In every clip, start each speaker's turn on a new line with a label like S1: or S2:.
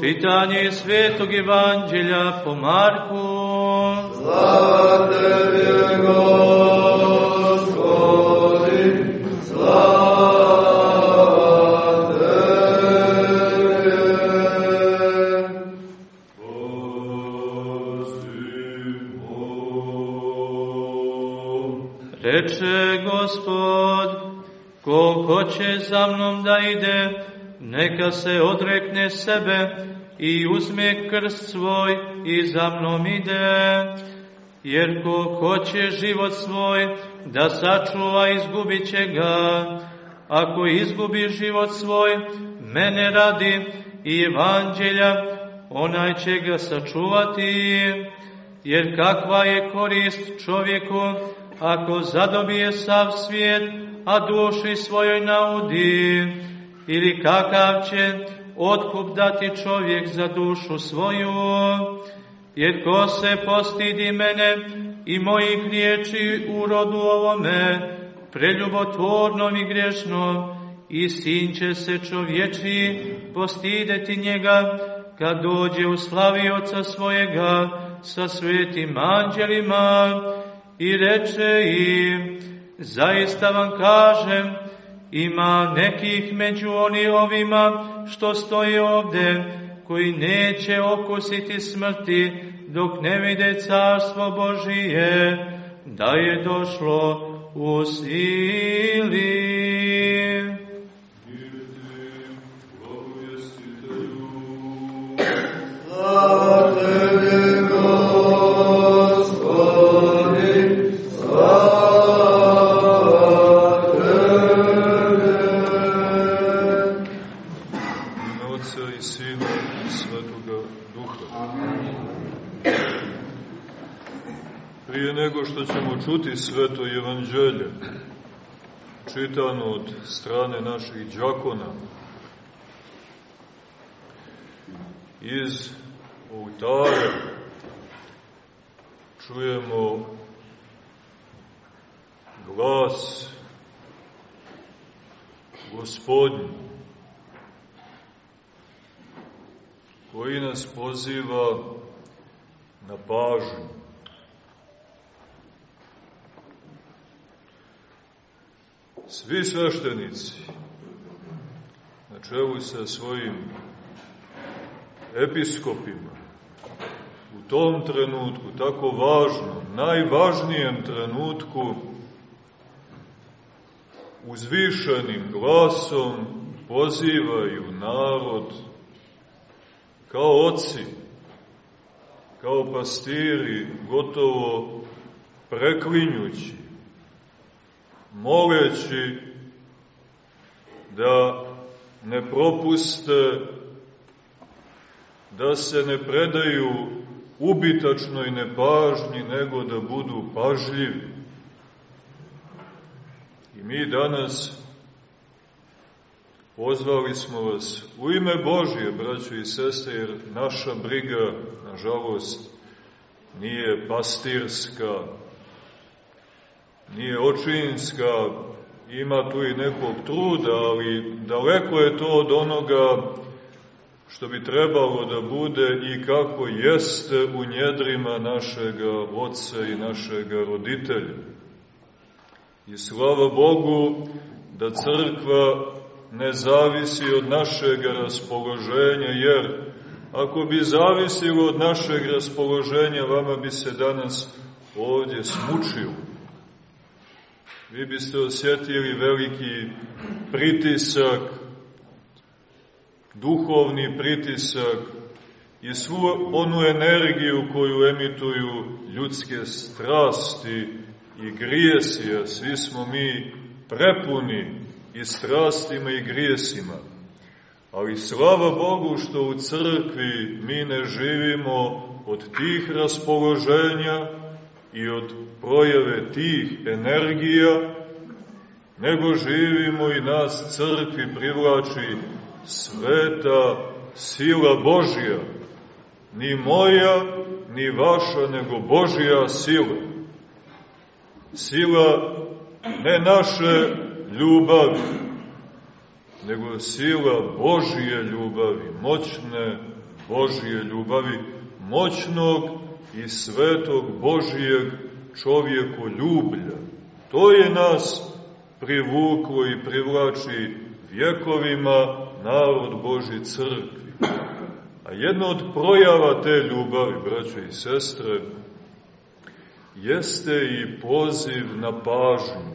S1: Čitanje Svetog Evanđelja po Marku.
S2: Slava Tebi, Gospodi,
S1: hoće za mnom da ide, neka se odrekne sebe i uzme krst svoj i za mnom ide. Jer ko hoće život svoj da sačuva, izgubit će ga. Ako izgubi život svoj, mene radi i evanđelja, onaj će ga sačuvati. Jer kakva je korist čovjeku ako zadobije sav svijet, a duši svojoj naudi? Ili kakav će otkup dati čovjek za dušu svoju? Jer ko se postidi mene i mojih riječi u rodu ovome, preljubotvornom i grešnom, i sin će se čovječi postideti njega, kad dođe u slavi oca svojega sa svetim anđelima i reče im, zaista vam kažem, ima nekih među oni ovima što stoji ovde, koji neće okusiti smrti dok ne vide carstvo Božije, da je došlo u sili.
S3: Čuti sveto evanđelje, čitano od strane naših džakona, iz oltara čujemo glas gospodnji, koji nas poziva na pažnju. Svi sveštenici, na čelu sa svojim episkopima, u tom trenutku, tako važnom, najvažnijem trenutku, uzvišenim glasom pozivaju narod kao oci, kao pastiri, gotovo preklinjući, moleći da ne propuste, da se ne predaju ubitačnoj nepažnji, nego da budu pažljivi. I mi danas Pozvali smo vas u ime Božije, braćo i sestre, jer naša briga, nažalost, nije pastirska, nije očinska, ima tu i nekog truda, ali daleko je to od onoga što bi trebalo da bude i kako jeste u njedrima našega oca i našega roditelja. I slava Bogu da crkva ne zavisi od našeg raspoloženja, jer ako bi zavisilo od našeg raspoloženja, vama bi se danas ovdje smučilo. Vi biste osjetili veliki pritisak, duhovni pritisak i svu onu energiju koju emituju ljudske strasti i grijesi, a svi smo mi prepuni i strastima i grijesima. Ali slava Bogu što u crkvi mi ne živimo od tih raspoloženja i od projave tih energija, nego živimo i nas crkvi privlači sveta sila Božja, ni moja, ni vaša, nego Božja sila. Sila Ne naše ljubavi, nego sila Božije ljubavi, moćne Božije ljubavi, moćnog i svetog Božijeg čovjeku ljublja. To je nas privuklo i privlači vjekovima narod Boži crkvi. A jedna od projava te ljubavi, braćo i sestre, jeste i poziv na pažnju.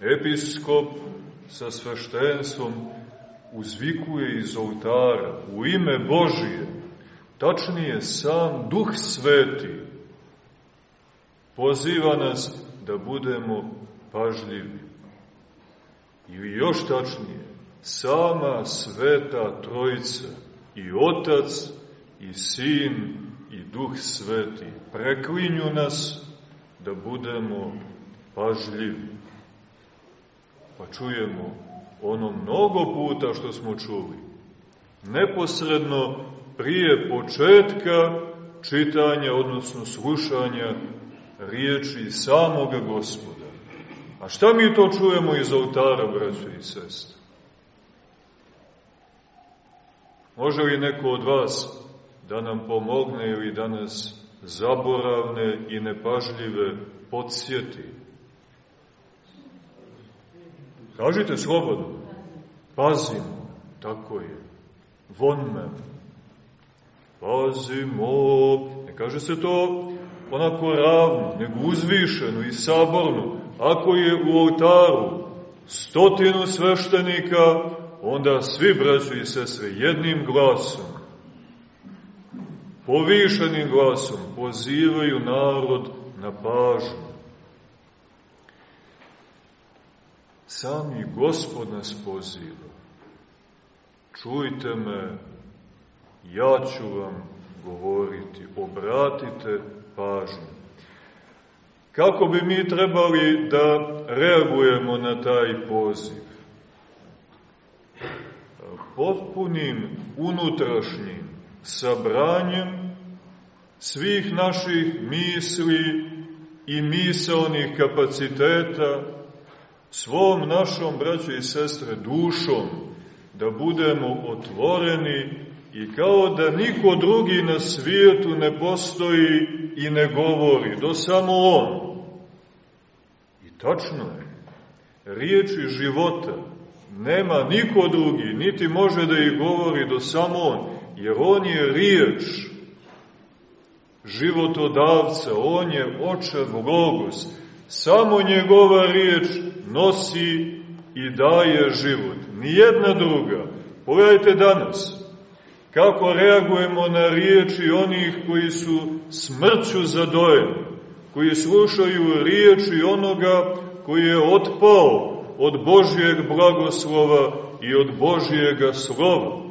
S3: Episkop sa sveštenstvom uzvikuje iz oltara u ime Božije, tačnije sam Duh Sveti, poziva nas da budemo pažljivi. Ili još tačnije, sama sveta trojica, i Otac, i Sin, i Duh Sveti, preklinju nas da budemo pažljivi. Pa čujemo ono mnogo puta što smo čuli, neposredno prije početka čitanja, odnosno slušanja riječi samoga gospoda. A šta mi to čujemo iz oltara, braćo i sestre? Može li neko od vas da nam pomogne ili da nas zaboravne i nepažljive podsjeti? Kažite slobodno. Pazimo, tako je. Von me. Pazimo. Ne kaže se to onako ravno, nego uzvišeno i saborno. Ako je u oltaru stotinu sveštenika, onda svi braćo i sestre jednim glasom, povišenim glasom pozivaju narod na pažnju. Sami gospod nas poziva. Čujte me, ja ću vam govoriti, obratite pažnju. Kako bi mi trebali da reagujemo na taj poziv? Potpunim unutrašnjim sabranjem svih naših misli i misalnih kapaciteta, svom našom, braćo i sestre, dušom, da budemo otvoreni i kao da niko drugi na svijetu ne postoji i ne govori, do samo On. I tačno je, riječi života nema niko drugi, niti može da ih govori do samo On, jer On je riječ životodavca, On je očev Logos, samo njegova riječ nosi i daje život, nijedna druga. Pogledajte danas, kako reagujemo na riječi onih koji su smrću zadojeni, koji slušaju riječi onoga koji je otpao od Božijeg blagoslova i od Božijega slova.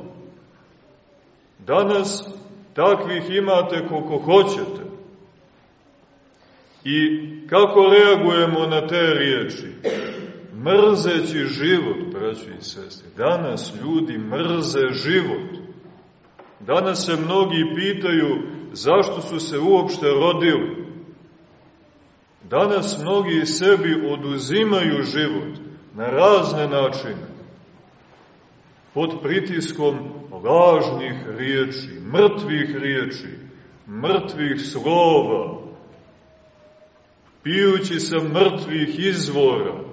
S3: Danas takvih imate koliko hoćete. I kako reagujemo na te riječi? Mrzeći život, braći i sestri. Danas ljudi mrze život. Danas se mnogi pitaju zašto su se uopšte rodili. Danas mnogi sebi oduzimaju život na razne načine. Pod pritiskom lažnih riječi, mrtvih riječi, mrtvih slova, pijući sa mrtvih izvora,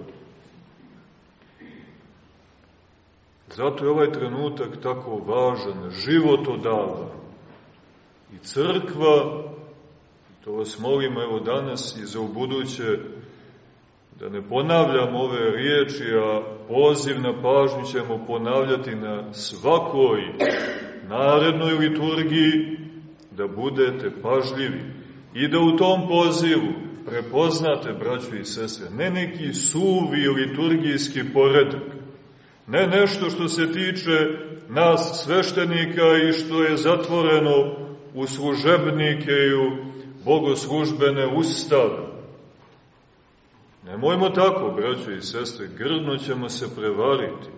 S3: Zato je ovaj trenutak tako važan, životodavan. I crkva, to vas molim evo danas i za ubuduće, da ne ponavljam ove riječi, a poziv na pažnju ćemo ponavljati na svakoj narednoj liturgiji, da budete pažljivi i da u tom pozivu prepoznate, braćo i sestre, ne neki suvi liturgijski poredak, Ne nešto što se tiče nas sveštenika i što je zatvoreno u služebnike i u bogoslužbene ustave. Nemojmo tako, braćo i sestre, grdno ćemo se prevariti.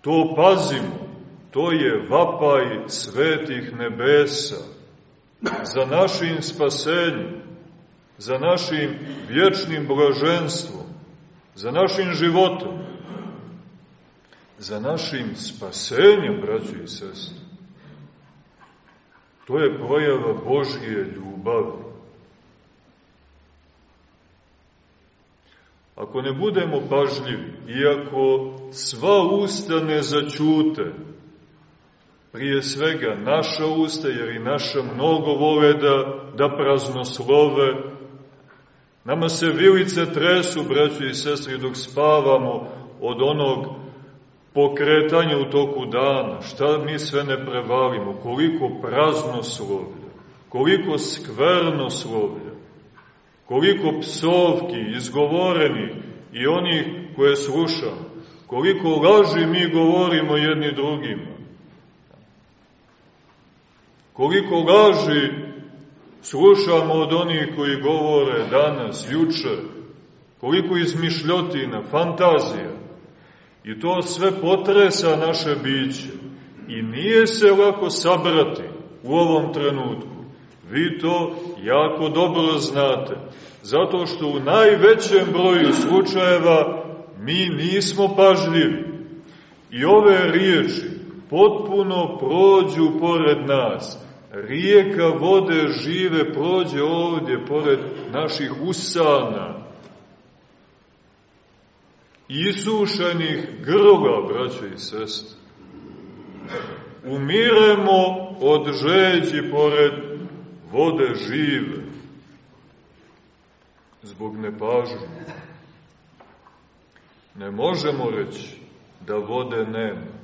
S3: To pazimo, to je vapaj svetih nebesa za našim spasenjem. za našim vječnim blaženstvom, za našim životom, za našim spasenjem, braći i sestri. To je projava Božje ljubavi. Ako ne budemo pažljivi, iako sva usta ne začute, prije svega naša usta, jer i naša mnogo vole da, da praznoslove, nama se vilice tresu, braći i sestri, dok spavamo od onog pokretanja u toku dana, šta mi sve ne prevalimo, koliko praznoslovlja, koliko skvernoslovlja, koliko psovki izgovorenih i onih koje slušamo, koliko laži mi govorimo jedni drugima, koliko laži slušamo od onih koji govore danas, juče, koliko izmišljotina, fantazija, i to sve potresa naše biće. I nije se lako sabrati u ovom trenutku. Vi to jako dobro znate. Zato što u najvećem broju slučajeva mi nismo pažljivi. I ove riječi potpuno prođu pored nas. Rijeka vode žive prođe ovdje pored naših usana, isušenih grla, braćo i sestre. Umiremo od žeđi pored vode žive, zbog nepažnje. Ne možemo reći da vode nema.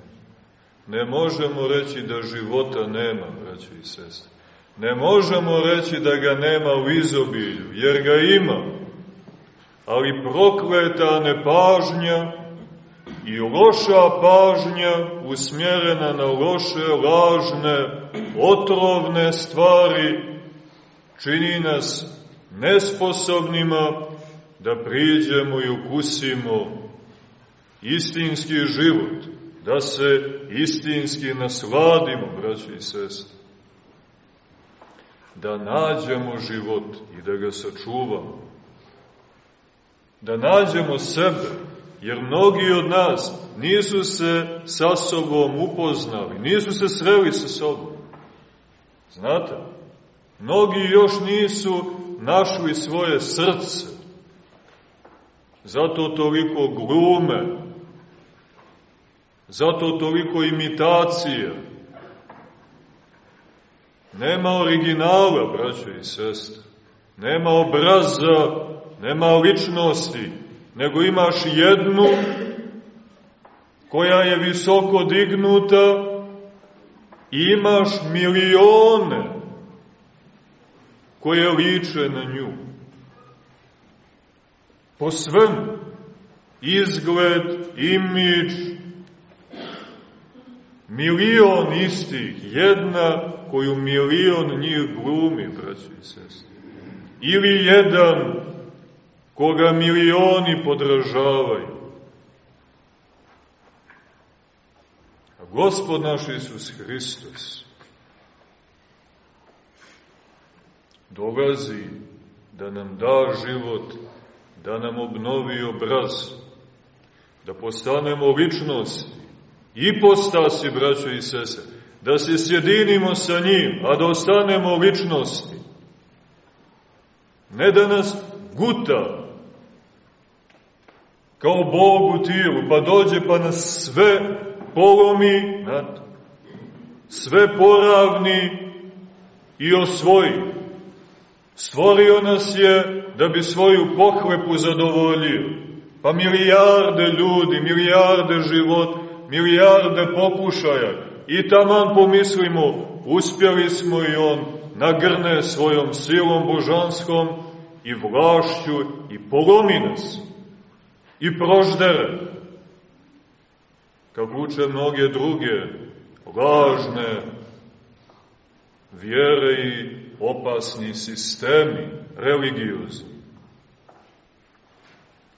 S3: Ne možemo reći da života nema, braćo i sestre. Ne možemo reći da ga nema u izobilju, jer ga ima. Ali prokleta nepažnja i loša pažnja usmjerena na loše, lažne, otrovne stvari čini nas nesposobnima da priđemo i ukusimo istinski život, da se istinski nasladimo, braći i sestri, da nađemo život i da ga sačuvamo, da nađemo sebe, jer mnogi od nas nisu se sa sobom upoznali, nisu se sreli sa sobom. Znate, mnogi još nisu našli svoje srce, zato toliko glume, zato toliko imitacije. Nema originala, braćo i sestre, nema obraza, nema ličnosti, nego imaš jednu koja je visoko dignuta i imaš milione koje liče na nju. Po svem, izgled, imidž, milion istih, jedna koju milion njih glumi, braći i sestri. Ili jedan koga milioni podražavaju. A gospod naš Isus Hristos dolazi da nam da život, da nam obnovi obraz, da postanemo ličnosti, postasi, braćo i sese, da se sjedinimo sa njim, a da ostanemo ličnosti. Ne da nas guta, kao Bog u tijelu, pa dođe pa nas sve polomi, sve poravni i osvoji. Stvorio nas je da bi svoju pohlepu zadovoljio. Pa milijarde ljudi, milijarde život, milijarde pokušaja i taman pomislimo, uspjeli smo i on nagrne svojom silom božanskom i vlašću i polomi nas i proždere, kako uče mnoge druge lažne vjere i opasni sistemi, religiozni,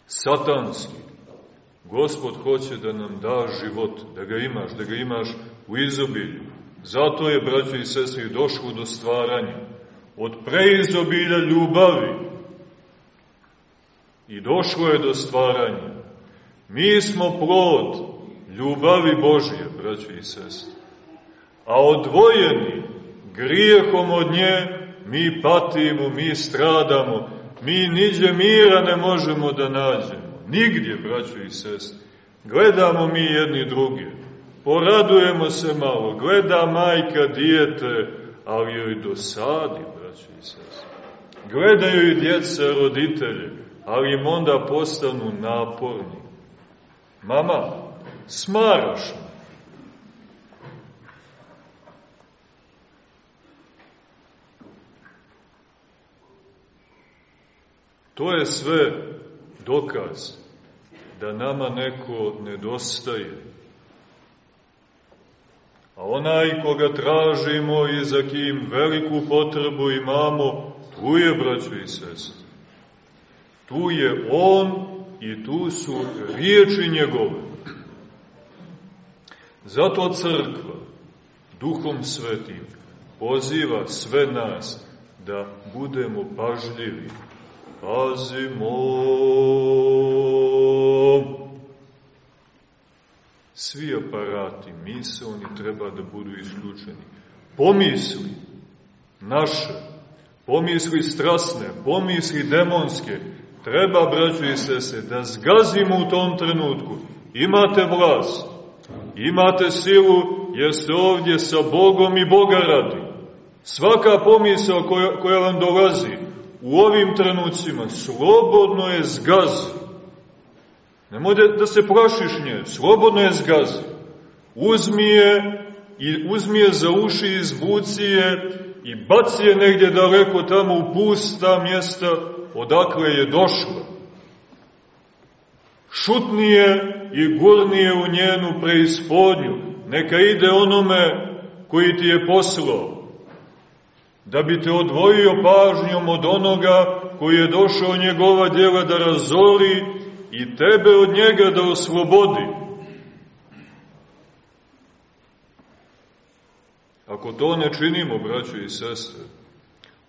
S3: satanski. Gospod hoće da nam da život, da ga imaš, da ga imaš u izobilju. Zato je, braćo i sestri, došlo do stvaranja. Od preizobilja ljubavi I došlo je do stvaranja. Mi smo plod ljubavi Božije, braći i sestri. A odvojeni grijehom od nje mi patimo, mi stradamo, mi niđe mira ne možemo da nađemo. Nigdje, braćo i sestri. Gledamo mi jedni drugi. Poradujemo se malo. Gleda majka dijete, ali joj dosadi, braćo i sestri. Gledaju i djeca roditelje, ali im onda postanu naporni. Mama, smaraš me. To je sve dokaz da nama neko nedostaje. A onaj koga tražimo i za kim veliku potrebu imamo, tu je, braćo i sestri. Tu je on i tu su riječi njegove. Zato crkva, duhom svetim, poziva sve nas da budemo pažljivi, pazimo. Svi aparati, miselni, treba da budu isključeni. Pomisli naše, pomisli strasne, pomisli demonske, treba, braću i sese, da zgazimo u tom trenutku. Imate vlast, imate silu, jer ste ovdje sa Bogom i Boga radi. Svaka pomisao koja, koja vam dolazi, u ovim trenucima slobodno je zgazi. Nemoj da, da se plašiš nje, slobodno je zgazi. Uzmi je i uzmi je za uši, izvuci je i baci je negdje daleko tamo u pusta mjesta odakle je došla. Šutni je i gurni je u njenu preispodnju. Neka ide onome koji ti je poslao da bi te odvojio pažnjom od onoga koji je došao njegova djela da razori i tebe od njega da oslobodi. Ako to ne činimo, braćo i sestre,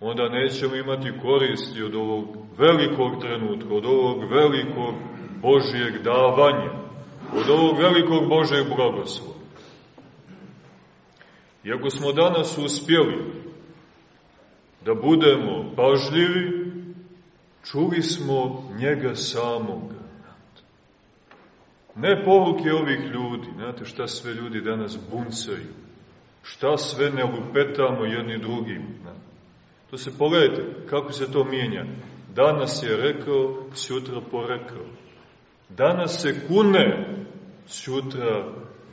S3: onda nećemo imati koristi od ovog velikog trenutka, od ovog velikog Božijeg davanja, od ovog velikog Božijeg blagoslova. I ako smo danas uspjeli da budemo pažljivi, čuli smo njega samoga. Ne poruke ovih ljudi, znate šta sve ljudi danas buncaju, šta sve ne lupetamo jedni drugim. Znate. To se pogledajte, kako se to mijenja. Danas je rekao, sutra porekao. Danas se kune, sutra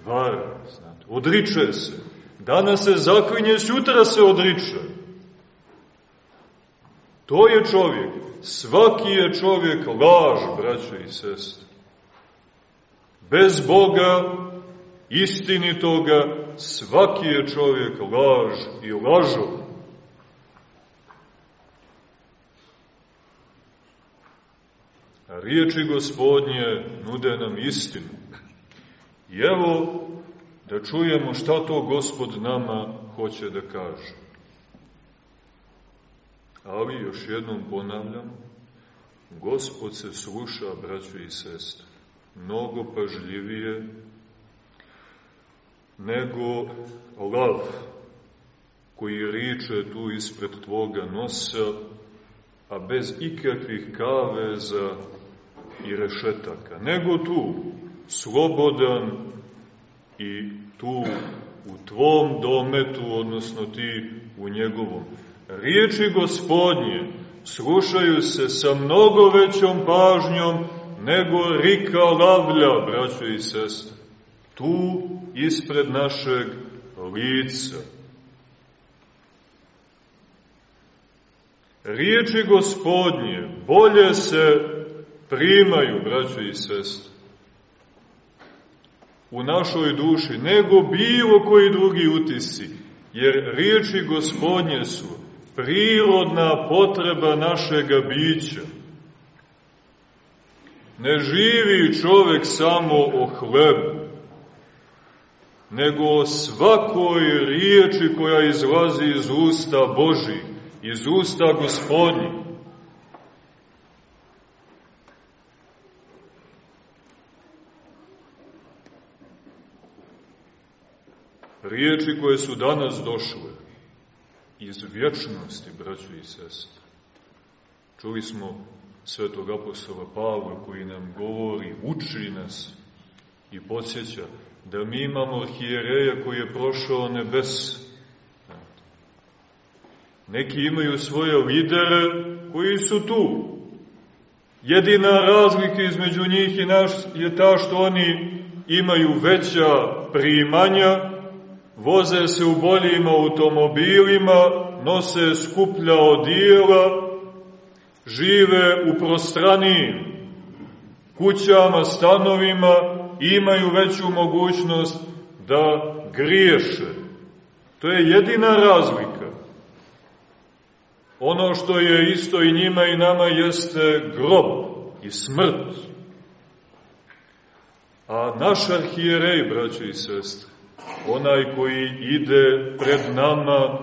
S3: vara. Znate. Odriče se. Danas se zaklinje, sutra se odriče. To je čovjek. Svaki je čovjek laž, braćo i sestre. Bez Boga, istinitoga, svaki je čovjek laž i lažov. Riječi gospodnje nude nam istinu. I evo da čujemo šta to gospod nama hoće da kaže. Ali, još jednom ponavljam, Gospod se sluša, braćo i sestre, mnogo pažljivije nego lav koji riče tu ispred tvoga nosa, a bez ikakvih kaveza i rešetaka, nego tu, slobodan i tu u tvom dometu, odnosno ti u njegovom. Riječi gospodnje slušaju se sa mnogo većom pažnjom nego rika lavlja, braćo i sestre. Tu, ispred našeg lica. Riječi gospodnje bolje se primaju, braćo i sestre, u našoj duši, nego bilo koji drugi utisci, jer riječi gospodnje su prirodna potreba našega bića. Ne živi čovek samo o hlebu, nego o svakoj riječi koja izlazi iz usta Božih, iz usta gospodnji. Riječi koje su danas došle iz vječnosti, braćo i sestre. Čuli smo svetog apostola Pavla koji nam govori, uči nas i podsjeća da mi imamo arhijereja koji je prošao nebesa. Neki imaju svoje lidere koji su tu. Jedina razlika između njih i naš je ta što oni imaju veća primanja, voze se u boljim automobilima, nose skuplja odijela, žive u prostranijim kućama, stanovima, imaju veću mogućnost da griješe. To je jedina razlika. Ono što je isto i njima i nama jeste grob i smrt. A naš arhijerej, braćo i sestre, onaj koji ide pred nama,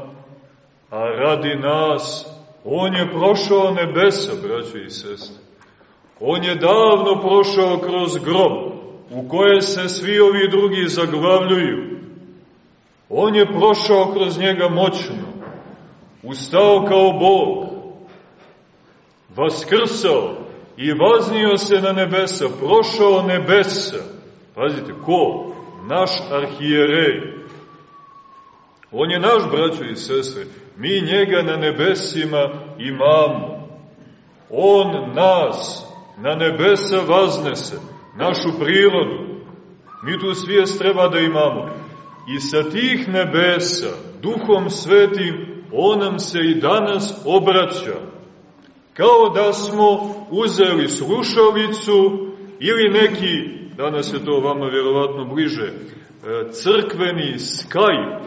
S3: a radi nas, on je prošao nebesa, braćo i sestre. On je davno prošao kroz grob, u koje se svi ovi drugi zaglavljuju. On je prošao kroz njega moćno, ustao kao Bog, vaskrsao i vaznio se na nebesa, prošao nebesa. Pazite, ko? Naš arhijerej. On je naš, braćo i sestre. Mi njega na nebesima imamo. On nas na nebesa vaznese, našu prirodu. Mi tu svijest treba da imamo. I sa tih nebesa, duhom svetim, on nam se i danas obraća. Kao da smo uzeli slušalicu ili neki, danas je to vama vjerovatno bliže, e, crkveni Skype.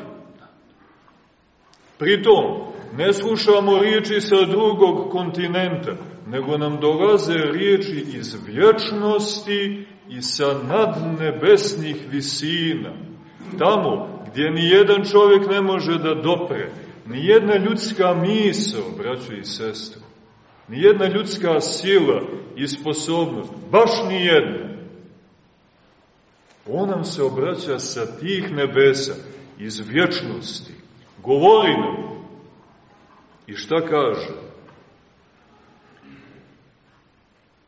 S3: Pritom, ne slušamo riječi sa drugog kontinenta, nego nam dolaze riječi iz vječnosti i sa nadnebesnih visina. Tamo gdje ni jedan čovjek ne može da dopre, ni jedna ljudska misao, braćo i sestre, ni jedna ljudska sila i sposobnost, baš ni jedna. On nam se obraća sa tih nebesa, iz vječnosti. Govori nam. I šta kaže?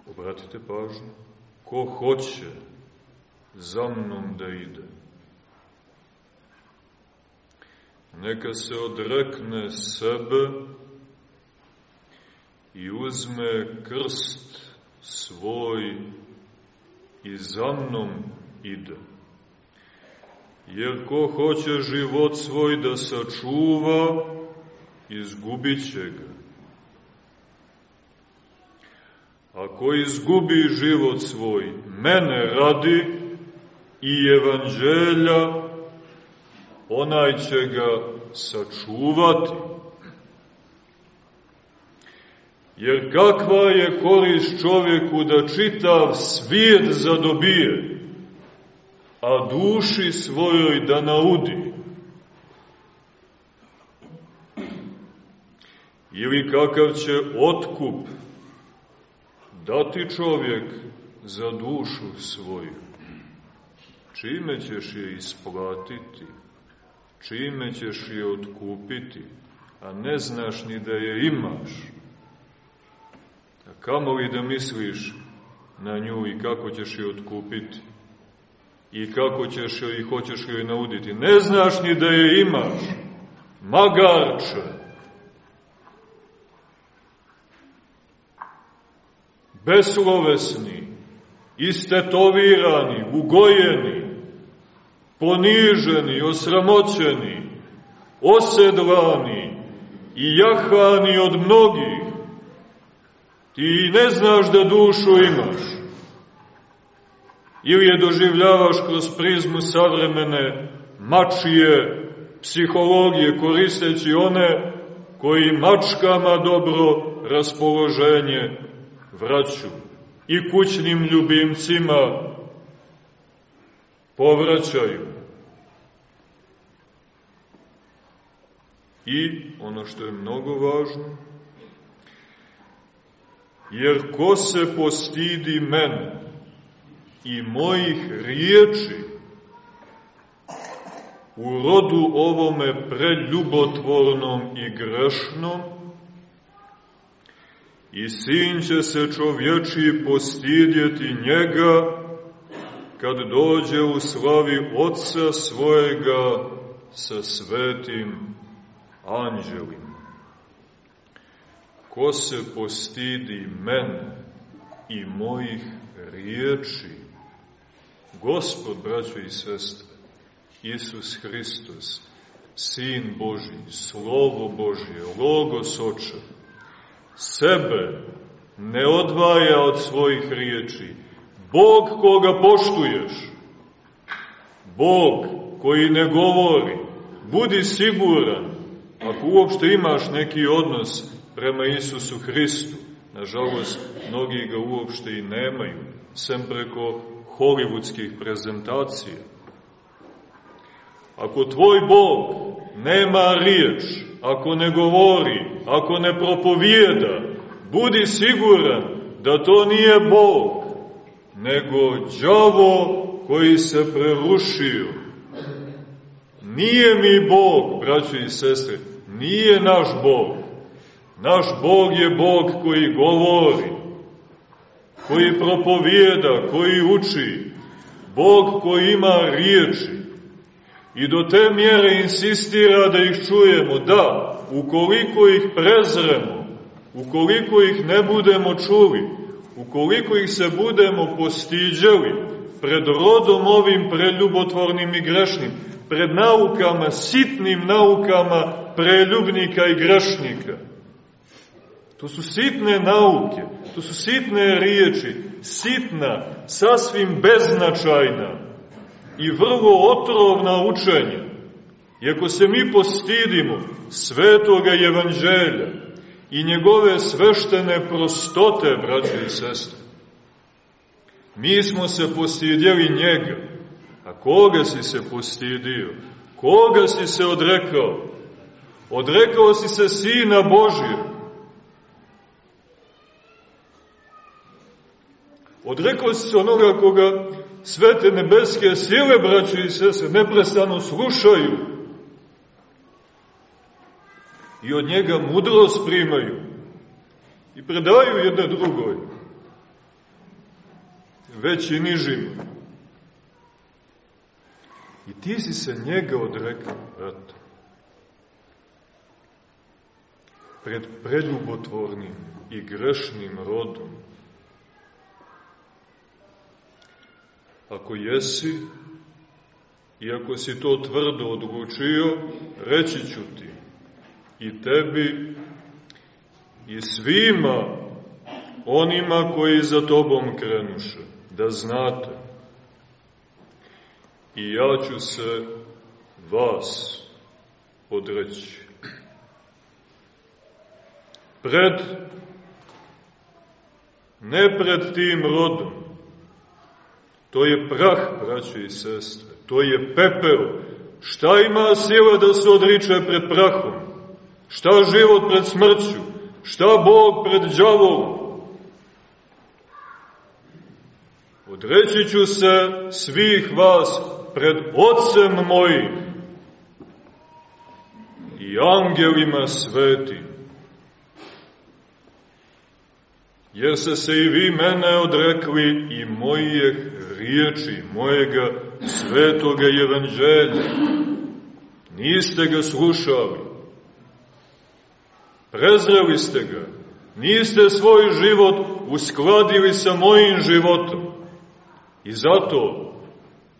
S3: Obratite pažnju. Ko hoće za mnom da ide, neka se odrekne sebe i uzme krst svoj i za mnom ide. Jer ko hoće život svoj da sačuva, izgubit će ga. Ako izgubi život svoj, mene radi i evanđelja, onaj će ga sačuvati. Jer kakva je korist čovjeku da čitav svijet zadobije, a duši svojoj da naudi? Ili kakav će otkup dati čovjek za dušu svoju? Čime ćeš je isplatiti? Čime ćeš je otkupiti? A ne znaš ni da je imaš. A kamo li da misliš na nju i kako ćeš je otkupiti? I kako ćeš joj i hoćeš joj nauditi? Ne znaš ni da je imaš. Magarče! beslovesni, istetovirani, ugojeni, poniženi, osramoćeni, osedlani i jahani od mnogih, ti ne znaš da dušu imaš, ili je doživljavaš kroz prizmu savremene mačije psihologije, koristeći one koji mačkama dobro raspoloženje vraću i kućnim ljubimcima povraćaju. I, ono što je mnogo važno, jer ko se postidi mene i mojih riječi, u rodu ovome preljubotvornom i grešnom, i sin će se čovječi postidjeti njega, kad dođe u slavi Otca svojega sa svetim anđelima. Ko se postidi mene i mojih riječi, Gospod, braćo i sestre, Isus Hristos, Sin Boži, Slovo Božje, Logos Oče, sebe ne odvaja od svojih riječi. Bog koga poštuješ, Bog koji ne govori, budi siguran, ako uopšte imaš neki odnos prema Isusu Hristu, nažalost, mnogi ga uopšte i nemaju, sem preko hollywoodskih prezentacija. Ako tvoj Bog nema riječ, ako ne govori, ako ne propovijeda, budi siguran da to nije Bog, nego đavo koji se prerušio. Nije mi Bog, braći i sestre, nije naš Bog. Naš Bog je Bog koji govori, koji propovijeda, koji uči, Bog koji ima riječi. I do te mjere insistira da ih čujemo, da, ukoliko ih prezremo, ukoliko ih ne budemo čuli, ukoliko ih se budemo postiđali pred rodom ovim preljubotvornim i grešnim, pred naukama, sitnim naukama preljubnika i grešnika. To su sitne nauke, to su sitne riječi, sitna, sasvim beznačajna i vrlo otrovna učenja. I ako se mi postidimo svetoga evanđelja i njegove sveštene prostote, braće i sestre, mi smo se postidjeli njega. A koga si se postidio? Koga si se odrekao? Odrekao si se Sina Božijeg. Odrekao si se onoga koga svete nebeske sile, braće i sese, neprestano slušaju i od njega mudrost primaju i predaju jedne drugoj, već i nižim. I ti si se njega odrekao, brate. Pred preljubotvornim i grešnim rodom. Ako jesi, i ako si to tvrdo odlučio, reći ću ti i tebi i svima onima koji za tobom krenuše, da znate. I ja ću se vas odreći. Pred, ne pred tim rodom, To je prah, braćo i sestre. To je pepeo. Šta ima sila da se odriče pred prahom? Šta život pred smrću? Šta Bog pred džavolom? Odreći ću se svih vas pred Otcem mojim i angelima svetim. Jer se se i vi mene odrekli i mojih riječi, mojega svetoga evanđelja. Niste ga slušali. Prezreli ste ga. Niste svoj život uskladili sa mojim životom. I zato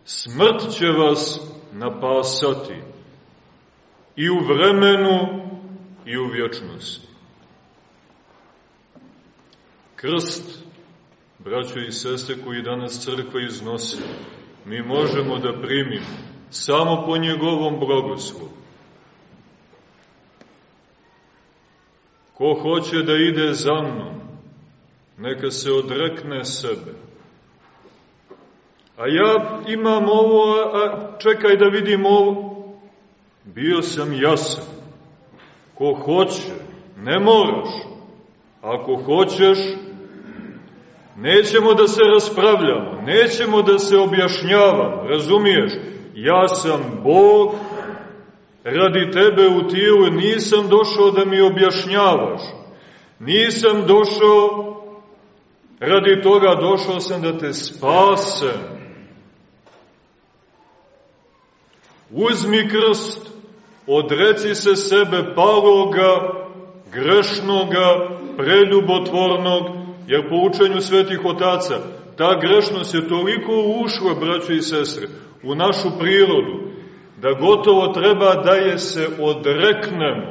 S3: smrt će vas napasati i u vremenu i u vječnosti. Krst, braćo i sestre koji danas crkva iznosi, mi možemo da primimo samo po njegovom blagoslovu. Ko hoće da ide za mnom, neka se odrekne sebe. A ja imam ovo, a čekaj da vidim ovo. Bio sam jasan. Ko hoće, ne moraš. Ako hoćeš, nećemo da se raspravljamo, nećemo da se objašnjavamo, razumiješ? Ja sam Bog radi tebe u tijelu, nisam došao da mi objašnjavaš. Nisam došao radi toga, došao sam da te spasem. Uzmi krst, odreci se sebe paloga, grešnoga, preljubotvornog, jer po učenju svetih otaca, ta grešnost je toliko ušla, braćo i sestre, u našu prirodu, da gotovo treba da je se odreknemo.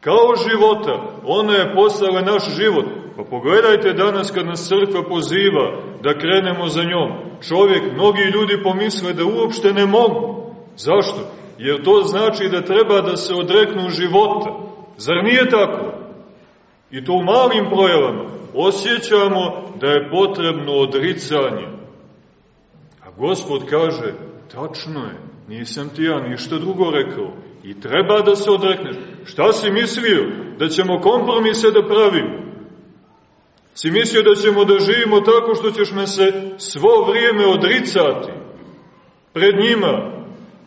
S3: Kao života, ona je postala naš život. Pa pogledajte danas kad nas crkva poziva da krenemo za njom. Čovjek, mnogi ljudi pomisle da uopšte ne mogu. Zašto? Jer to znači da treba da se odreknu života. Zar nije tako? I to u malim projavama. Osjećamo da je potrebno odricanje. A gospod kaže, tačno je, nisam ti ja ništa drugo rekao. I treba da se odrekneš. Šta si mislio? Da ćemo kompromise da pravimo? Si mislio da ćemo da živimo tako što ćeš me se svo vrijeme odricati pred njima,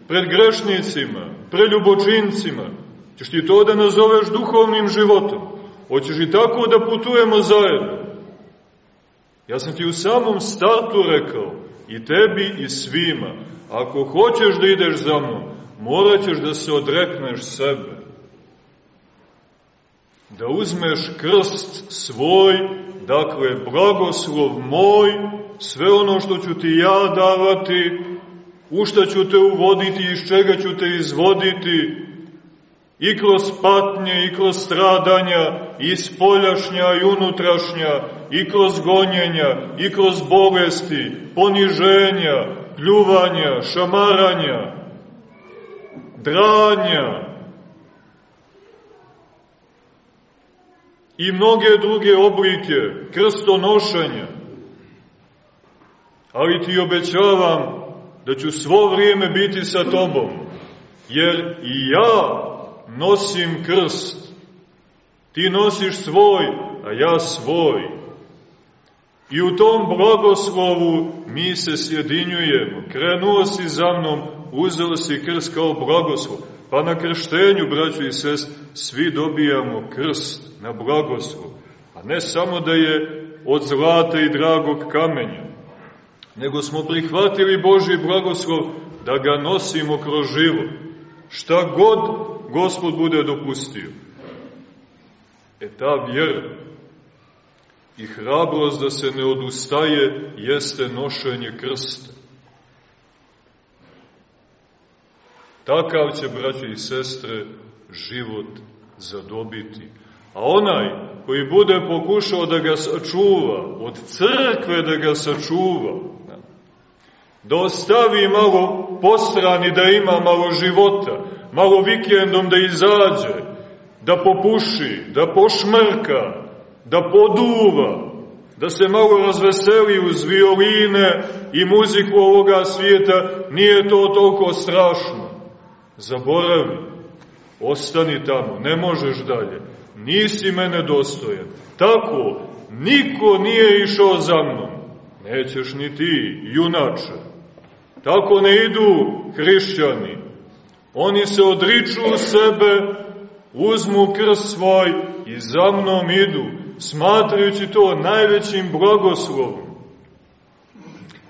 S3: pred grešnicima, pred ljubočincima. Češ ti to da nazoveš duhovnim životom? Hoćeš i tako da putujemo zajedno? Ja sam ti u samom startu rekao, i tebi i svima, ako hoćeš da ideš za mnom, morat ćeš da se odrekneš sebe. Da uzmeš krst svoj, dakle, blagoslov moj, sve ono što ću ti ja davati, u šta ću te uvoditi, iz čega ću te izvoditi, i kroz patnje, i kroz stradanja, i spoljašnja, i unutrašnja, i kroz gonjenja, i kroz bolesti, poniženja, pljuvanja, šamaranja, dranja i mnoge druge oblike krstonošanja. Ali ti obećavam da ću svo vrijeme biti sa tobom, jer i ja nosim krst. Ti nosiš svoj, a ja svoj. I u tom blagoslovu mi se sjedinjujemo. Krenuo si za mnom, uzeo si krst kao blagoslov. Pa na krštenju, braćo i sest, svi dobijamo krst na blagoslov. A ne samo da je od zlata i dragog kamenja, nego smo prihvatili Boži blagoslov da ga nosimo kroz život. Šta god Gospod bude dopustio. E ta vjera i hrabrost da se ne odustaje jeste nošenje krsta. Takav će, braće i sestre, život zadobiti. A onaj koji bude pokušao da ga sačuva, od crkve da ga sačuva, da ostavi malo postrani da ima malo života, malo vikendom da izađe, da popuši, da pošmrka, da poduva, da se malo razveseli uz violine i muziku ovoga svijeta, nije to toliko strašno. Zaboravi, ostani tamo, ne možeš dalje, nisi mene dostojan. Tako, niko nije išao za mnom, nećeš ni ti, junače. Tako ne idu hrišćani. Oni se odriču sebe, uzmu krst svoj i za mnom idu, smatrajući to najvećim blagoslovom,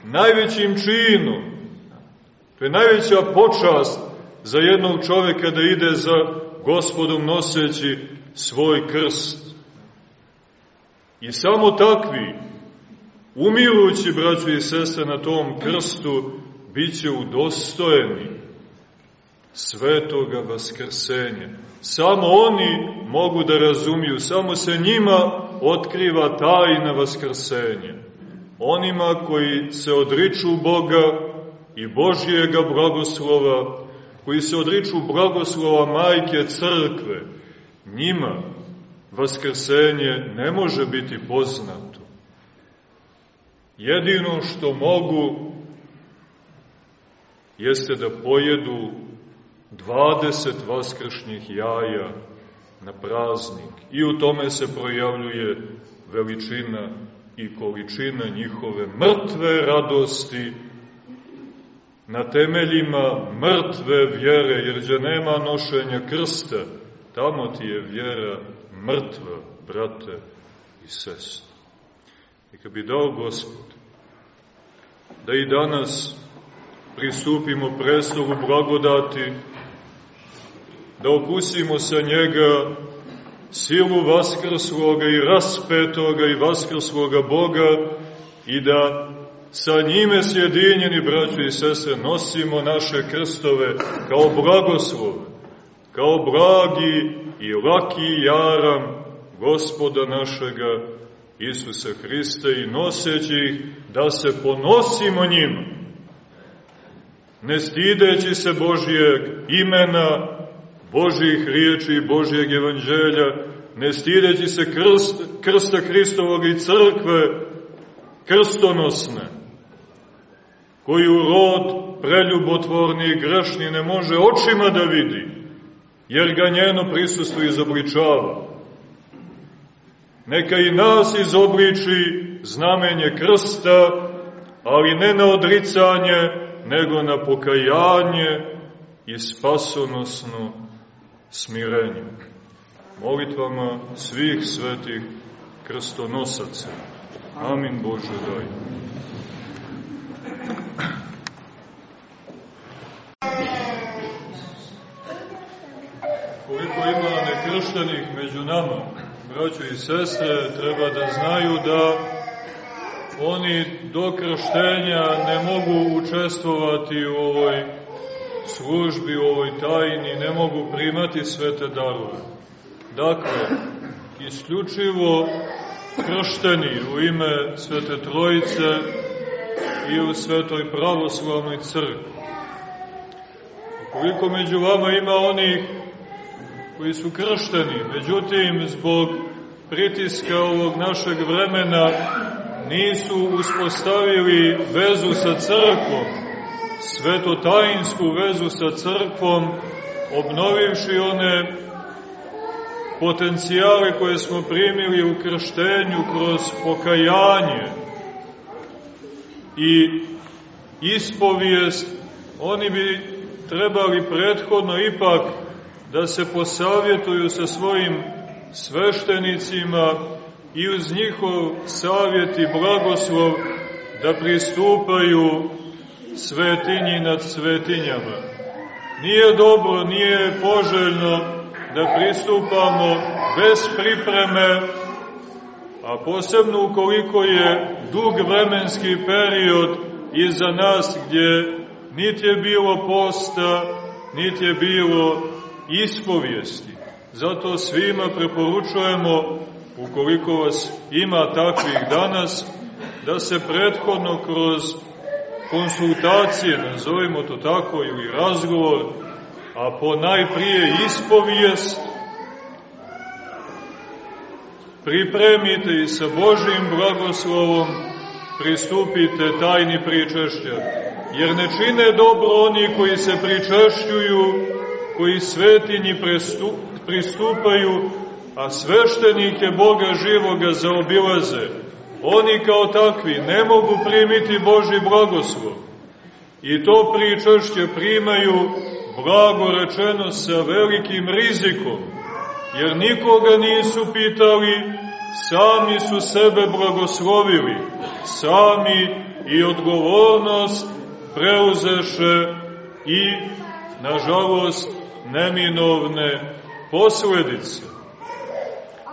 S3: najvećim činom. To je najveća počast za jednog čoveka da ide za gospodom noseći svoj krst. I samo takvi, umirujući braću i sestre na tom krstu, bit će udostojeni svetoga vaskrsenja. Samo oni mogu da razumiju, samo se njima otkriva tajna vaskrsenja. Onima koji se odriču Boga i Božijega blagoslova, koji se odriču blagoslova majke crkve, njima vaskrsenje ne može biti poznato. Jedino što mogu jeste da pojedu 20 vaskršnjih jaja na praznik i u tome se projavljuje veličina i količina njihove mrtve radosti na temeljima mrtve vjere, jer gdje nema nošenja krsta, tamo ti je vjera mrtva, brate i sestre. I kad bi dao Gospod da i danas pristupimo prestolu blagodati, da okusimo sa njega silu vaskrsloga i raspetoga i vaskrsloga Boga i da sa njime sjedinjeni, braćo i sestre, nosimo naše krstove kao blagoslove, kao blagi i laki jaram gospoda našega Isusa Hrista i noseći ih da se ponosimo njima, ne stideći se Božijeg imena, Božijih riječi i Božijeg evanđelja, ne stideći se krst, krsta Hristovog i crkve krstonosne, koju rod preljubotvorni i grešni ne može očima da vidi, jer ga njeno prisustvo izobličava. Neka i nas izobliči znamenje krsta, ali ne na odricanje, nego na pokajanje i spasonosno smirenje. Molitvama svih svetih krstonosaca. Amin Bože daj. Koliko ima nekrštenih među nama, braćo i sestre, treba da znaju da oni do krštenja ne mogu učestvovati u ovoj službi, u ovoj tajni, ne mogu primati svete darove. Dakle, isključivo kršteni u ime Svete Trojice i u Svetoj pravoslavnoj crkvi. Koliko među vama ima onih koji su kršteni, međutim, zbog pritiska ovog našeg vremena nisu uspostavili vezu sa crkvom, svetotajinsku vezu sa crkvom, obnovivši one potencijale koje smo primili u krštenju kroz pokajanje i ispovijest, oni bi trebali prethodno ipak da se posavjetuju sa svojim sveštenicima i uz njihov savjet i blagoslov da pristupaju svetinji nad svetinjama. Nije dobro, nije poželjno da pristupamo bez pripreme, a posebno ukoliko je dug vremenski period iza nas gdje niti je bilo posta, niti je bilo ispovijesti. Zato svima preporučujemo, ukoliko vas ima takvih danas, da se prethodno kroz konsultacije, nazovimo to tako, ili razgovor, a po najprije ispovijest, pripremite i sa Božim blagoslovom pristupite tajni pričešća. Jer ne čine dobro oni koji se pričešćuju, koji svetinji pristupaju, a sveštenike Boga živoga zaobilaze. Oni kao takvi ne mogu primiti Boži blagoslov. I to pričešće primaju, blago rečeno, sa velikim rizikom, jer nikoga nisu pitali, sami su sebe blagoslovili, sami i odgovornost preuzeše i, nažalost, neminovne posledice.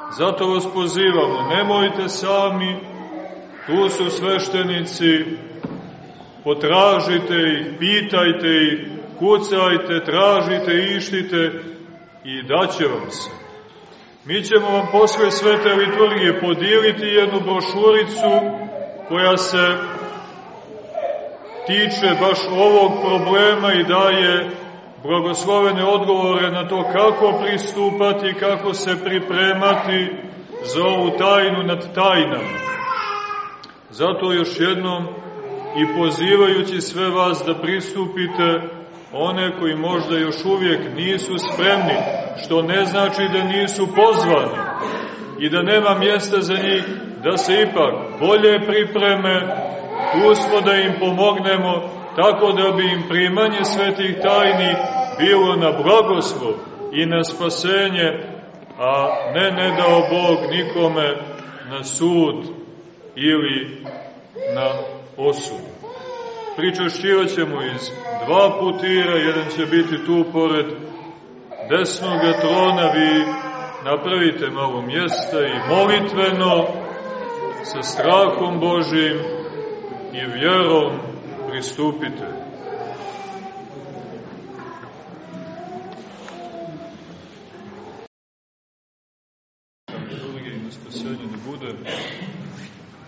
S3: Zato vas pozivamo, nemojte sami, tu su sveštenici, potražite ih, pitajte ih, kucajte, tražite, ištite i daće vam se. Mi ćemo vam posle svete liturgije podijeliti jednu brošuricu koja se tiče baš ovog problema i daje blagoslovene odgovore na to kako pristupati, kako se pripremati za ovu tajnu nad tajnama. Zato još jednom i pozivajući sve vas da pristupite one koji možda još uvijek nisu spremni, što ne znači da nisu pozvani i da nema mjesta za njih, da se ipak bolje pripreme, tu smo da im pomognemo, tako da bi im primanje svetih tajni bilo na blagoslov i na spasenje, a ne ne dao Bog nikome na sud ili na osud. Pričašćivat ćemo iz dva putira, jedan će biti tu pored desnog trona, vi napravite malo mjesta i molitveno, sa strahom Božim i vjerom pristupite. Liturgiji na spasenje da bude,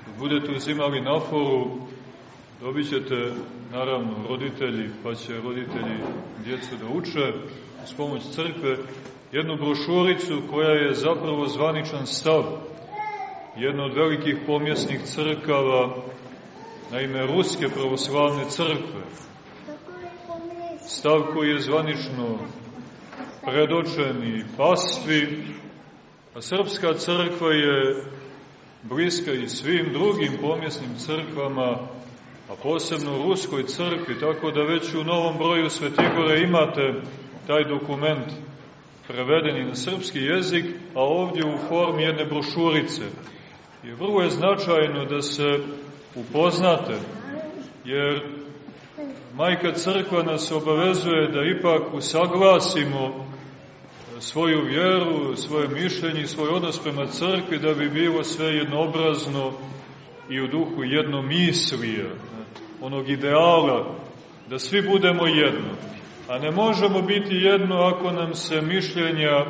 S3: da budete uzimali na foru, dobit ćete, naravno, roditelji, pa će roditelji djecu da uče s pomoć crkve, jednu brošuricu koja je zapravo zvaničan stav jedna od velikih pomjesnih crkava, naime Ruske pravoslavne crkve. Stav koji je zvanično predočen i pastvi, a Srpska crkva je bliska i svim drugim pomjesnim crkvama, a posebno Ruskoj crkvi, tako da već u novom broju Svetigore imate taj dokument prevedeni na srpski jezik, a ovdje u formi jedne brošurice. I vrlo je značajno da se upoznate, jer Majka Crkva nas obavezuje da ipak usaglasimo svoju vjeru, svoje mišljenje i svoj odnos prema crkvi da bi bilo sve jednobrazno i u duhu jednomislija, onog ideala, da svi budemo jedno. A ne možemo biti jedno ako nam se mišljenja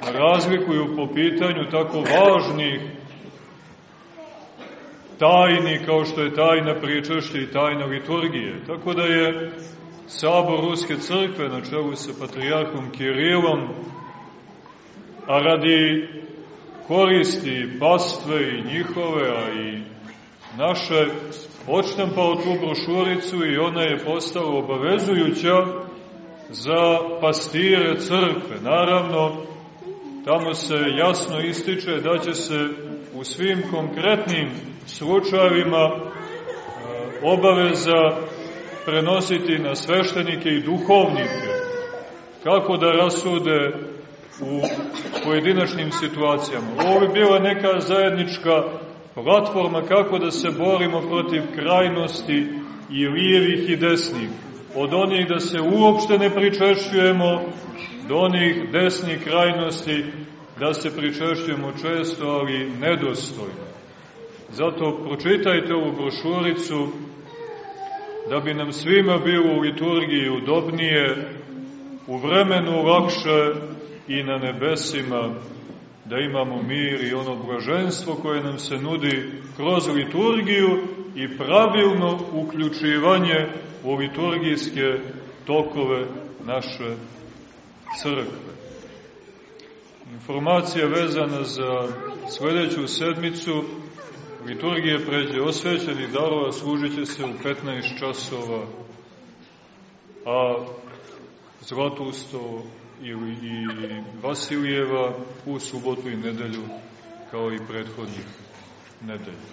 S3: razlikuju po pitanju tako važnih tajni kao što je tajna pričešća i tajna liturgije. Tako da je Sabor Ruske crkve na čelu sa patrijarhom Kirilom, a radi koristi pastve i njihove, a i naše, odštampao tu brošuricu i ona je postala obavezujuća za pastire crkve. Naravno, tamo se jasno ističe da će se u svim konkretnim slučajevima obaveza prenositi na sveštenike i duhovnike, kako da rasude u pojedinačnim situacijama. Ovo bi bila neka zajednička platforma kako da se borimo protiv krajnosti i lijevih i desnih. Od onih da se uopšte ne pričešćujemo, do onih desnih krajnosti da se pričešćujemo često, ali nedostojno. Zato pročitajte ovu brošuricu da bi nam svima bilo u liturgiji udobnije, u vremenu lakše i na nebesima da imamo mir i ono blaženstvo koje nam se nudi kroz liturgiju i pravilno uključivanje u liturgijske tokove naše crkve. Informacija vezana za sledeću sedmicu liturgije pređe osvećenih darova služit će se u 15 časova, a Zlatusto ili i Vasilijeva u subotu i nedelju kao i prethodnih nedelja.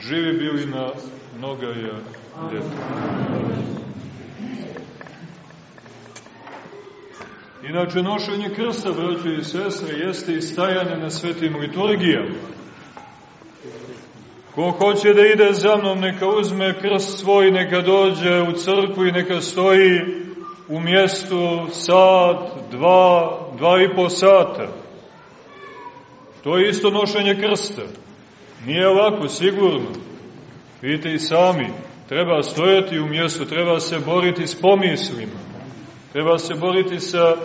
S3: Živi bili na mnogaja ljeta. Inače, nošenje krsta, braće i sestre, jeste i stajanje na svetim liturgijama. Ko hoće da ide za mnom, neka uzme krst svoj, neka dođe u crkvu i neka stoji u mjestu sat, dva, dva i po sata. To je isto nošenje krsta. Nije lako, sigurno. Vidite i sami, treba stojati u mjestu, treba se boriti s pomislima, treba se boriti sa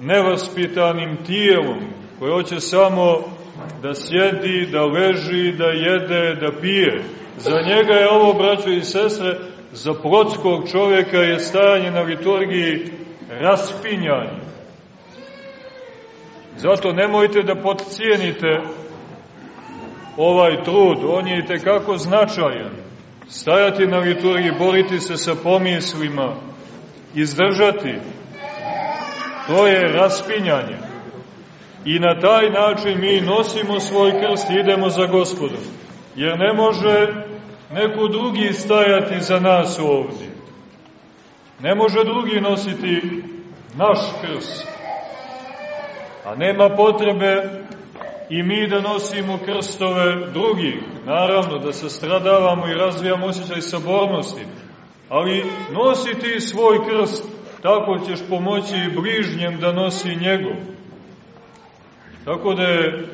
S3: nevaspitanim tijelom, koje hoće samo da sjedi, da leži, da jede, da pije. Za njega je ovo, braćo i sestre, za plotskog čovjeka je stajanje na liturgiji raspinjanje. Zato nemojte da podcijenite ovaj trud, on je i tekako značajan. Stajati na liturgiji, boriti se sa pomislima, izdržati, to je raspinjanje. I na taj način mi nosimo svoj krst i idemo za gospodom. Jer ne može neko drugi stajati za nas ovdje. Ne može drugi nositi naš krst. A nema potrebe i mi da nosimo krstove drugih. Naravno, da se stradavamo i razvijamo osjećaj sabornosti. Ali nosi ti svoj krst, tako ćeš pomoći i bližnjem da nosi njegov. Tako da je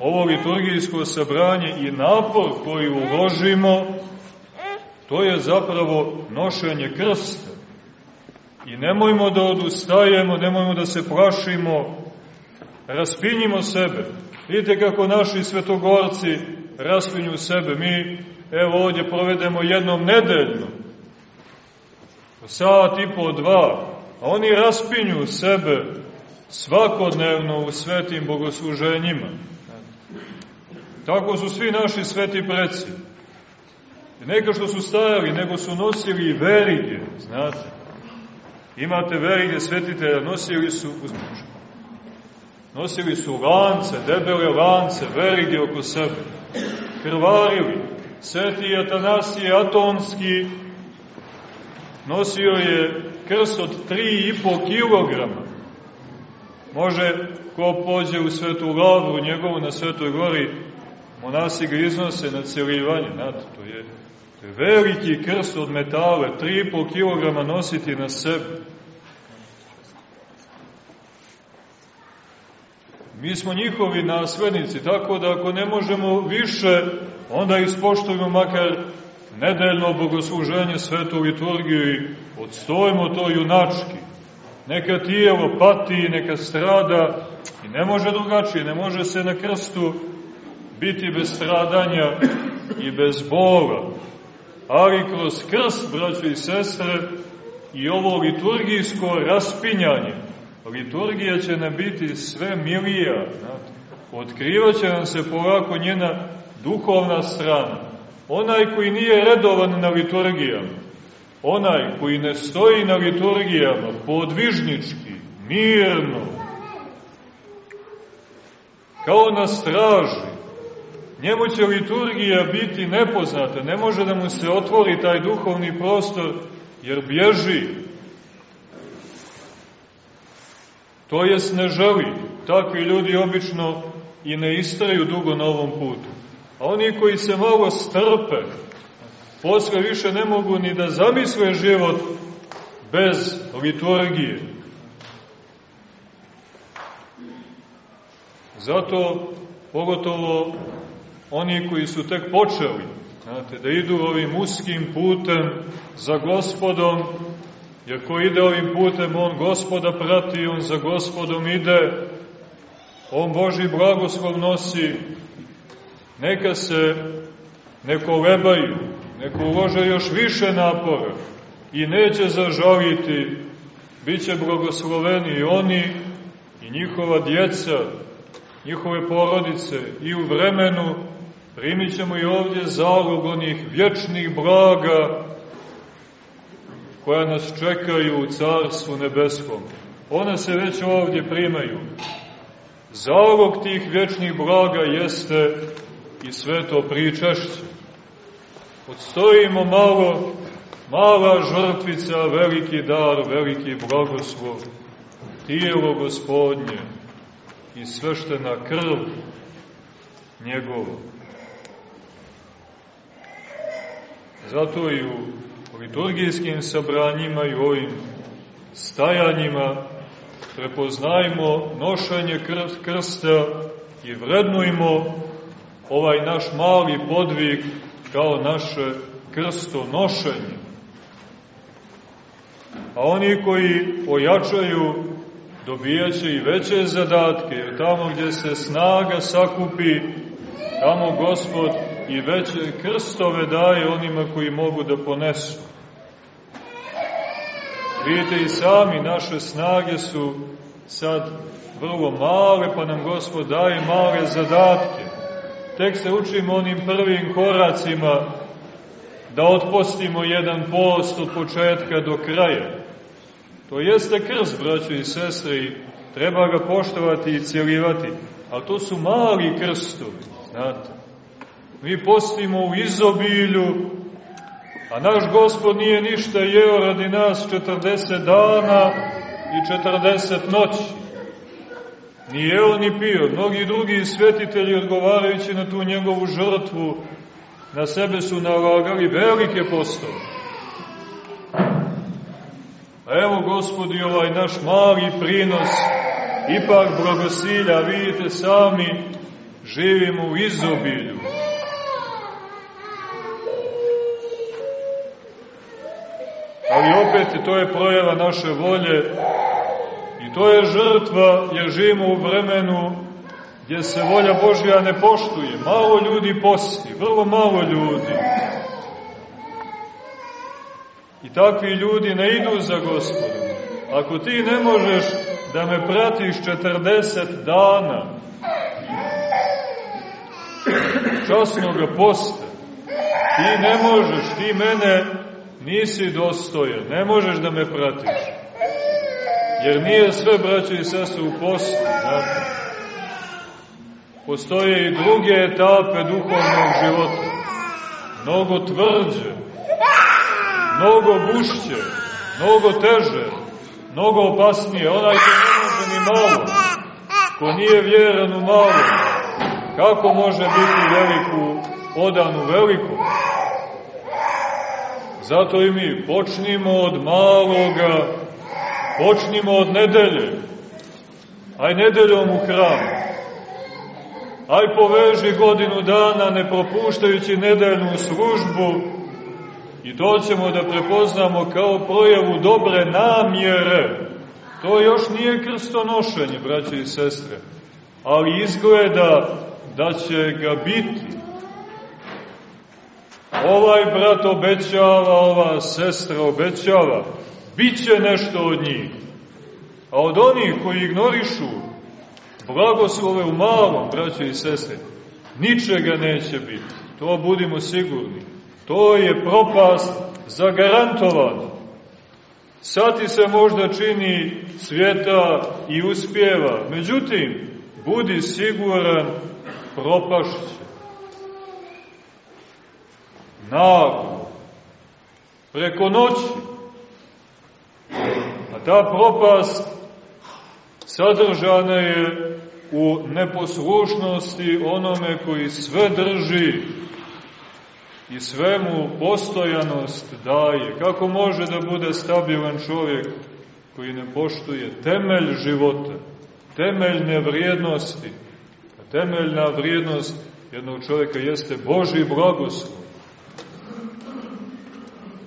S3: ovo liturgijsko sabranje i napor koji uložimo, to je zapravo nošenje krsta. I nemojmo da odustajemo, nemojmo da se plašimo, raspinjimo sebe. Vidite kako naši svetogorci raspinju sebe. Mi, evo ovdje, provedemo jednom nedeljno, sat i po dva, a oni raspinju sebe svakodnevno u svetim bogosluženjima. Tako su svi naši sveti preci. Neka što su stajali, nego su nosili verige, znate. Imate verige svetitelja, nosili su, nosili su lance, debele lance, verige oko sebe. Krvarili. Sveti Atanasije Atonski nosio je krst od 3,5 kilograma. Može, ko pođe u svetu lavru njegovu na svetoj gori, monasi ga iznose na celivanje, znate, to je, to je veliki krst od metale, 3,5 kilograma nositi na sebe. Mi smo njihovi naslednici, tako da ako ne možemo više, onda ispoštujemo makar nedeljno bogosluženje, svetu liturgiju i odstojimo to junački. Neka tijelo pati, neka strada i ne može drugačije, ne može se na krstu biti bez stradanja i bez bola. Ali kroz krst, braćo i sestre, i ovo liturgijsko raspinjanje, liturgija će nam biti sve milija, znate. otkrivaće nam se polako njena duhovna strana. Onaj koji nije redovan na liturgijama, onaj koji ne stoji na liturgijama, podvižnički, mirno, kao na straži, njemu će liturgija biti nepoznata, ne može da mu se otvori taj duhovni prostor, jer bježi. To jest ne želi. Takvi ljudi obično i ne istraju dugo na ovom putu. A oni koji se malo strpe, posle više ne mogu ni da zamisle život bez liturgije. Zato, pogotovo oni koji su tek počeli, znate, da idu ovim uskim putem za gospodom, jer ko ide ovim putem, on gospoda prati, on za gospodom ide, on Boži blagoslov nosi, neka se ne kolebaju, neka ulože još više napora i neće zažaliti, bit će blagosloveni i oni i njihova djeca, njihove porodice i u vremenu primit ćemo i ovdje zalog onih vječnih blaga koja nas čekaju u Carstvu Nebeskom. One se već ovdje primaju. Zalog tih vječnih blaga jeste i sveto pričašće. Odstojimo malo, mala žrtvica, veliki dar, veliki blagoslov, tijelo gospodnje i sveštena krv njegovo. Zato i u liturgijskim sabranjima i ovim stajanjima prepoznajmo nošenje krsta i vrednujmo ovaj naš mali podvig kao naše krsto nošenje. A oni koji ojačaju dobijaće i veće zadatke, jer tamo gdje se snaga sakupi, tamo Gospod i veće krstove daje onima koji mogu da ponesu. Vidite i sami, naše snage su sad vrlo male, pa nam Gospod daje male zadatke. Tek se učimo onim prvim koracima da otpostimo jedan post od početka do kraja. To jeste krst, braćo i sestre, i treba ga poštovati i cijelivati, ali to su mali krstovi, znate. mi postimo u izobilju, a naš gospod nije ništa jeo radi nas 40 dana i 40 noći. Ni jeo ni pio. Mnogi drugi svetitelji odgovarajući na tu njegovu žrtvu na sebe su nalagali velike postove. A evo, gospodi, ovaj naš mali prinos, ipak blagosilja, vidite sami, živimo u izobilju. Ali opet to je projava naše volje to je žrtva jer živimo u vremenu gdje se volja Božja ne poštuje. Malo ljudi posti, vrlo malo ljudi. I takvi ljudi ne idu za gospodom. Ako ti ne možeš da me pratiš 40 dana časnog posta, ti ne možeš, ti mene nisi dostojan, ne možeš da me pratiš. Jer nije sve, braće i sestre, u postu, znate. Postoje i druge etape duhovnog života. Mnogo tvrđe, mnogo bušće, mnogo teže, mnogo opasnije. Onaj ko ne može ni malo, ko nije vjeran u malo, kako može biti veliku, odan u veliku? Zato i mi počnimo od maloga, počnimo od nedelje. Aj nedeljom u hramu. Aj poveži godinu dana ne propuštajući nedeljnu službu i to ćemo da prepoznamo kao projavu dobre namjere. To još nije krstonošenje, braće i sestre, ali izgleda da će ga biti. Ovaj brat obećava, ova sestra obećava, bit će nešto od njih. A od onih koji ignorišu blagoslove u malom, braće i sestre, ničega neće biti. To budimo sigurni. To je propast zagarantovana. Sad ti se možda čini svijeta i uspjeva, međutim, budi siguran, propašće. Naglo, preko noći. A ta propast sadržana je u neposlušnosti onome koji sve drži i svemu postojanost daje. Kako može da bude stabilan čovjek koji ne poštuje temelj života, temeljne vrijednosti? A temeljna vrijednost jednog čovjeka jeste Boži blagoslov.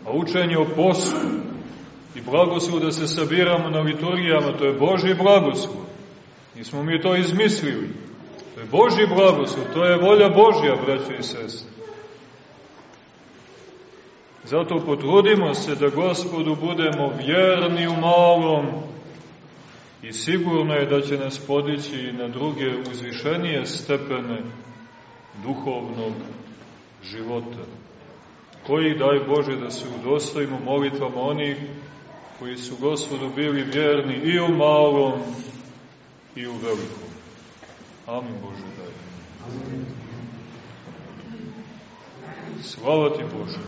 S3: A učenje o postu blagoslov da se sabiramo na liturgijama, to je Boži blagoslov. Nismo mi to izmislili. To je Boži blagoslov, to je volja Božja, braće i sestre. Zato potrudimo se da gospodu budemo vjerni u malom i sigurno je da će nas podići na druge uzvišenije stepene duhovnog života. Koji, daj Bože, da se udostojimo molitvama onih koji su gospodu bili vjerni i u malom i u velikom. Amin Bože daj. Slava ti Bože.